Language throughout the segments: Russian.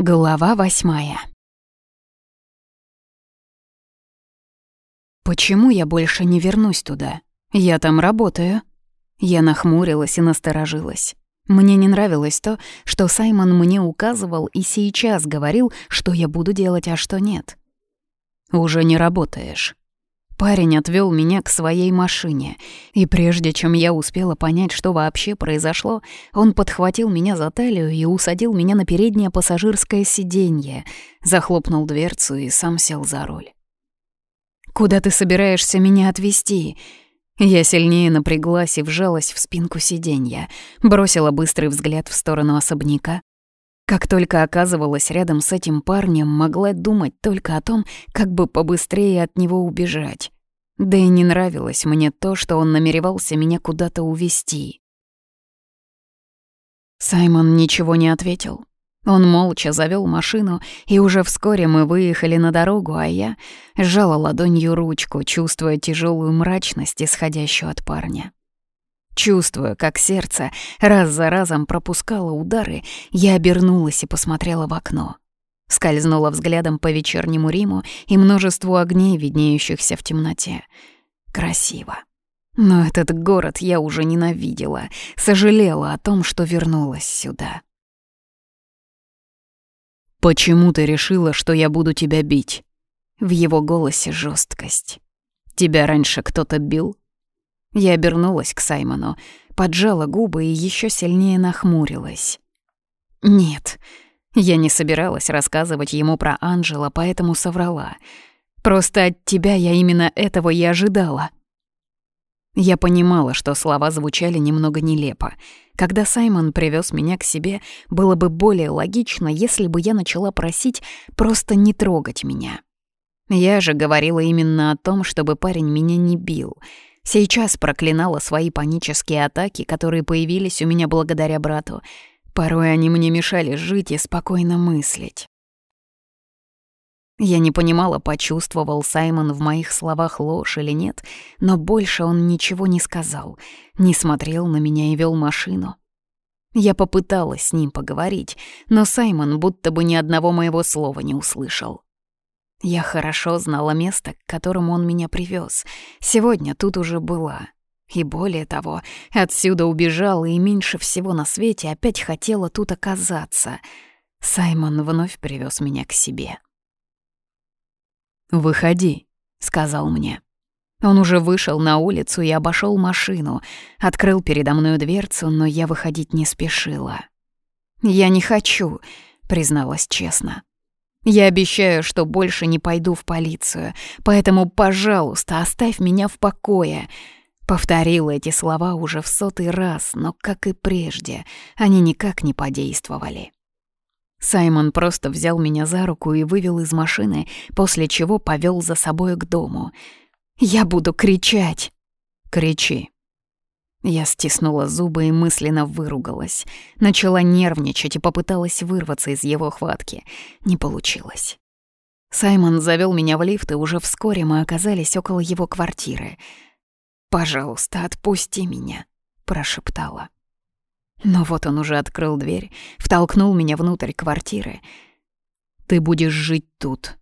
Глава восьмая «Почему я больше не вернусь туда? Я там работаю». Я нахмурилась и насторожилась. Мне не нравилось то, что Саймон мне указывал и сейчас говорил, что я буду делать, а что нет. «Уже не работаешь». Парень отвел меня к своей машине, и прежде чем я успела понять, что вообще произошло, он подхватил меня за талию и усадил меня на переднее пассажирское сиденье, захлопнул дверцу и сам сел за руль. «Куда ты собираешься меня отвезти?» Я сильнее напряглась и вжалась в спинку сиденья, бросила быстрый взгляд в сторону особняка. Как только оказывалась рядом с этим парнем, могла думать только о том, как бы побыстрее от него убежать. Да и не нравилось мне то, что он намеревался меня куда-то увести. Саймон ничего не ответил. Он молча завёл машину, и уже вскоре мы выехали на дорогу, а я сжала ладонью ручку, чувствуя тяжелую мрачность, исходящую от парня. Чувствуя, как сердце раз за разом пропускало удары, я обернулась и посмотрела в окно. Скользнула взглядом по вечернему Риму и множеству огней, виднеющихся в темноте. Красиво. Но этот город я уже ненавидела, сожалела о том, что вернулась сюда. «Почему ты решила, что я буду тебя бить?» В его голосе жесткость. «Тебя раньше кто-то бил?» Я обернулась к Саймону, поджала губы и еще сильнее нахмурилась. «Нет, я не собиралась рассказывать ему про Анжела, поэтому соврала. Просто от тебя я именно этого и ожидала». Я понимала, что слова звучали немного нелепо. Когда Саймон привез меня к себе, было бы более логично, если бы я начала просить просто не трогать меня. Я же говорила именно о том, чтобы парень меня не бил. Сейчас проклинала свои панические атаки, которые появились у меня благодаря брату. Порой они мне мешали жить и спокойно мыслить. Я не понимала, почувствовал Саймон в моих словах ложь или нет, но больше он ничего не сказал, не смотрел на меня и вел машину. Я попыталась с ним поговорить, но Саймон будто бы ни одного моего слова не услышал. Я хорошо знала место, к которому он меня привез. Сегодня тут уже была. И более того, отсюда убежала и меньше всего на свете опять хотела тут оказаться. Саймон вновь привез меня к себе. «Выходи», — сказал мне. Он уже вышел на улицу и обошел машину, открыл передо мной дверцу, но я выходить не спешила. «Я не хочу», — призналась честно. «Я обещаю, что больше не пойду в полицию, поэтому, пожалуйста, оставь меня в покое». Повторила эти слова уже в сотый раз, но, как и прежде, они никак не подействовали. Саймон просто взял меня за руку и вывел из машины, после чего повел за собой к дому. «Я буду кричать!» «Кричи!» Я стиснула зубы и мысленно выругалась. Начала нервничать и попыталась вырваться из его хватки. Не получилось. Саймон завел меня в лифт, и уже вскоре мы оказались около его квартиры. «Пожалуйста, отпусти меня», — прошептала. Но вот он уже открыл дверь, втолкнул меня внутрь квартиры. «Ты будешь жить тут».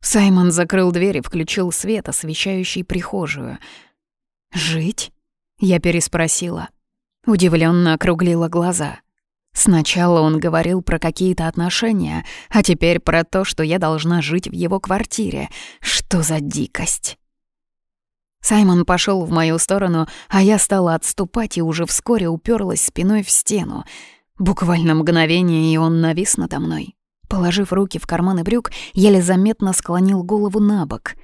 Саймон закрыл дверь и включил свет, освещающий прихожую. «Жить?» — я переспросила. Удивленно округлила глаза. Сначала он говорил про какие-то отношения, а теперь про то, что я должна жить в его квартире. Что за дикость? Саймон пошел в мою сторону, а я стала отступать и уже вскоре уперлась спиной в стену. Буквально мгновение, и он навис надо мной. Положив руки в карманы брюк, еле заметно склонил голову на бок.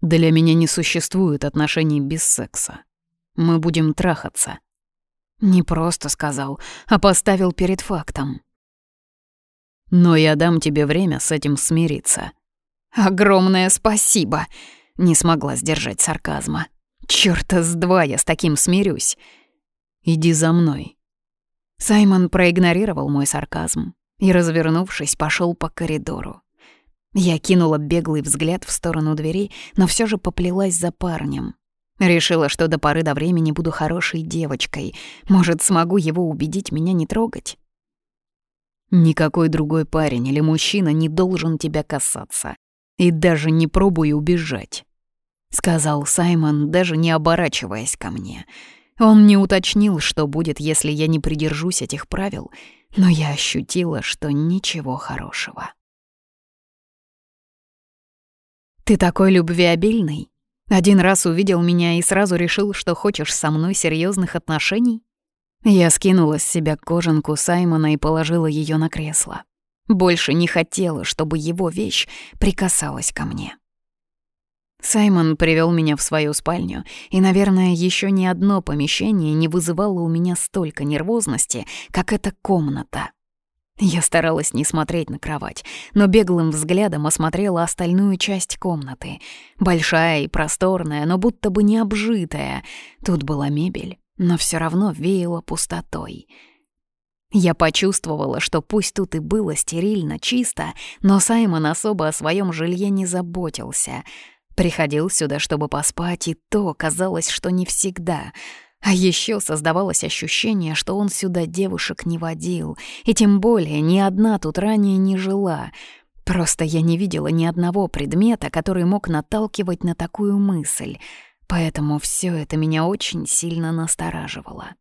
«Для меня не существует отношений без секса. Мы будем трахаться». Не просто сказал, а поставил перед фактом. «Но я дам тебе время с этим смириться». «Огромное спасибо!» Не смогла сдержать сарказма. Чёрта с два я с таким смирюсь. Иди за мной. Саймон проигнорировал мой сарказм и, развернувшись, пошел по коридору. Я кинула беглый взгляд в сторону двери, но все же поплелась за парнем. Решила, что до поры до времени буду хорошей девочкой. Может, смогу его убедить меня не трогать? Никакой другой парень или мужчина не должен тебя касаться. И даже не пробуй убежать», — сказал Саймон, даже не оборачиваясь ко мне. Он не уточнил, что будет, если я не придержусь этих правил, но я ощутила, что ничего хорошего. «Ты такой любвеобильный? Один раз увидел меня и сразу решил, что хочешь со мной серьезных отношений?» Я скинула с себя кожанку Саймона и положила ее на кресло. Больше не хотела, чтобы его вещь прикасалась ко мне. Саймон привел меня в свою спальню, и, наверное, еще ни одно помещение не вызывало у меня столько нервозности, как эта комната. Я старалась не смотреть на кровать, но беглым взглядом осмотрела остальную часть комнаты. Большая и просторная, но будто бы не обжитая. Тут была мебель, но все равно веяло пустотой. Я почувствовала, что пусть тут и было стерильно, чисто, но Саймон особо о своем жилье не заботился. Приходил сюда, чтобы поспать, и то казалось, что не всегда. А еще создавалось ощущение, что он сюда девушек не водил, и тем более ни одна тут ранее не жила. Просто я не видела ни одного предмета, который мог наталкивать на такую мысль — Поэтому все это меня очень сильно настораживало.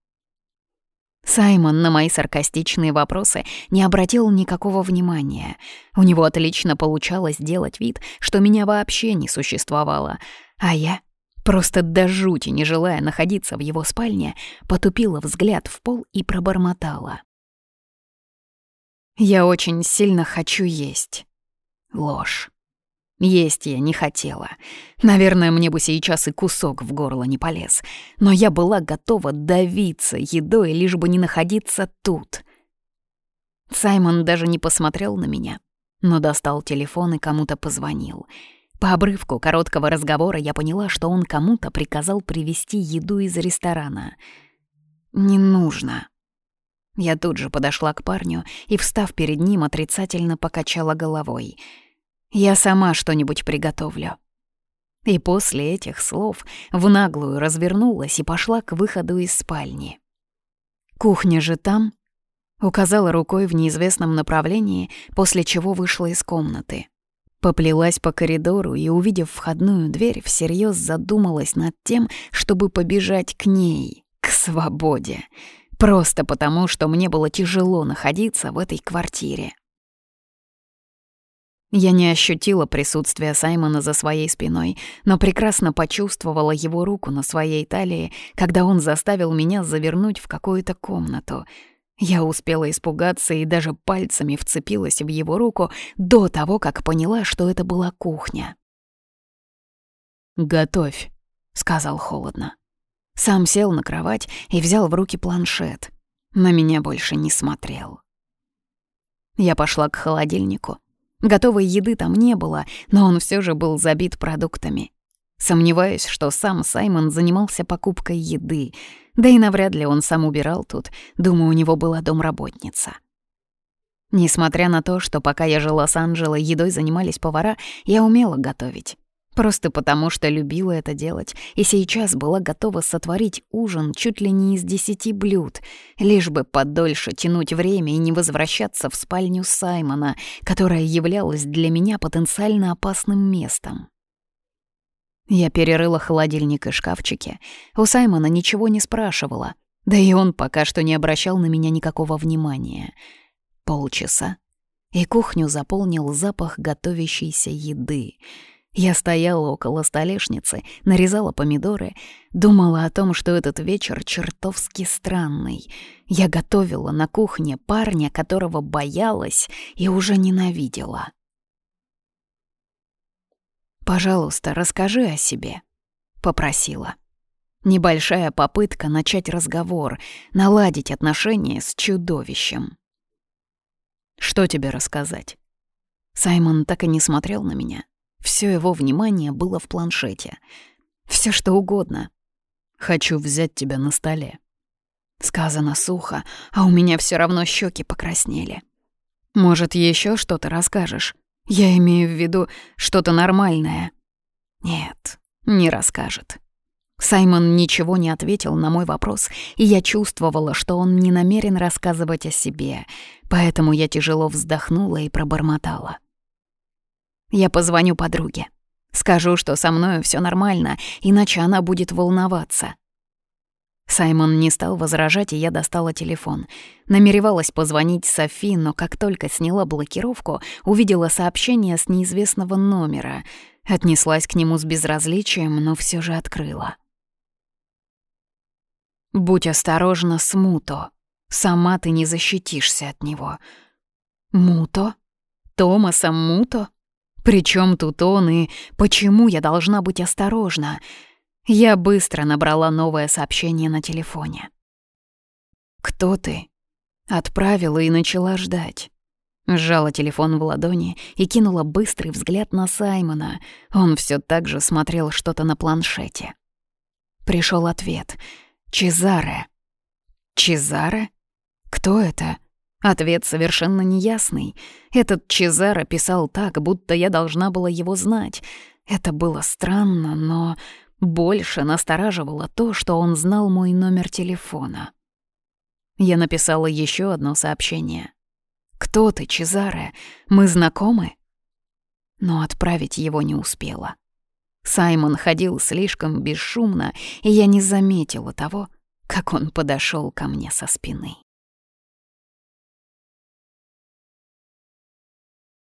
Саймон на мои саркастичные вопросы не обратил никакого внимания. У него отлично получалось делать вид, что меня вообще не существовало, а я, просто до жути не желая находиться в его спальне, потупила взгляд в пол и пробормотала. «Я очень сильно хочу есть». Ложь. Есть я не хотела. Наверное, мне бы сейчас и кусок в горло не полез. Но я была готова давиться едой, лишь бы не находиться тут. Саймон даже не посмотрел на меня, но достал телефон и кому-то позвонил. По обрывку короткого разговора я поняла, что он кому-то приказал привезти еду из ресторана. «Не нужно». Я тут же подошла к парню и, встав перед ним, отрицательно покачала головой — я сама что-нибудь приготовлю». И после этих слов в наглую развернулась и пошла к выходу из спальни. «Кухня же там?» Указала рукой в неизвестном направлении, после чего вышла из комнаты. Поплелась по коридору и, увидев входную дверь, всерьез задумалась над тем, чтобы побежать к ней, к свободе. Просто потому, что мне было тяжело находиться в этой квартире. Я не ощутила присутствия Саймона за своей спиной, но прекрасно почувствовала его руку на своей талии, когда он заставил меня завернуть в какую-то комнату. Я успела испугаться и даже пальцами вцепилась в его руку до того, как поняла, что это была кухня. «Готовь», — сказал холодно. Сам сел на кровать и взял в руки планшет. На меня больше не смотрел. Я пошла к холодильнику. Готовой еды там не было, но он все же был забит продуктами. Сомневаюсь, что сам Саймон занимался покупкой еды, да и навряд ли он сам убирал тут, думаю, у него была домработница. Несмотря на то, что пока я жила с Анджелой, едой занимались повара, я умела готовить. Просто потому, что любила это делать, и сейчас была готова сотворить ужин чуть ли не из десяти блюд, лишь бы подольше тянуть время и не возвращаться в спальню Саймона, которая являлась для меня потенциально опасным местом. Я перерыла холодильник и шкафчики. У Саймона ничего не спрашивала, да и он пока что не обращал на меня никакого внимания. Полчаса, и кухню заполнил запах готовящейся еды — я стояла около столешницы, нарезала помидоры, думала о том, что этот вечер чертовски странный. Я готовила на кухне парня, которого боялась и уже ненавидела. «Пожалуйста, расскажи о себе», — попросила. Небольшая попытка начать разговор, наладить отношения с чудовищем. «Что тебе рассказать?» Саймон так и не смотрел на меня. Все его внимание было в планшете. Все что угодно. «Хочу взять тебя на столе». Сказано сухо, а у меня все равно щеки покраснели. «Может, еще что-то расскажешь? Я имею в виду что-то нормальное». «Нет, не расскажет». Саймон ничего не ответил на мой вопрос, и я чувствовала, что он не намерен рассказывать о себе, поэтому я тяжело вздохнула и пробормотала. «Я позвоню подруге. Скажу, что со мною все нормально, иначе она будет волноваться». Саймон не стал возражать, и я достала телефон. Намеревалась позвонить Софи, но как только сняла блокировку, увидела сообщение с неизвестного номера. Отнеслась к нему с безразличием, но все же открыла. Будь осторожна с Муто. Сама ты не защитишься от него. Муто? Томаса Муто? Причем тут он и почему я должна быть осторожна? Я быстро набрала новое сообщение на телефоне. «Кто ты?» Отправила и начала ждать. Сжала телефон в ладони и кинула быстрый взгляд на Саймона. Он все так же смотрел что-то на планшете. Пришел ответ — Чезаре. Чезаре? Кто это? Ответ совершенно неясный. Этот Чезаре писал так, будто я должна была его знать. Это было странно, но больше настораживало то, что он знал мой номер телефона. Я написала еще одно сообщение. «Кто ты, Чезаре? Мы знакомы?» Но отправить его не успела. Саймон ходил слишком бесшумно, и я не заметила того, как он подошел ко мне со спины.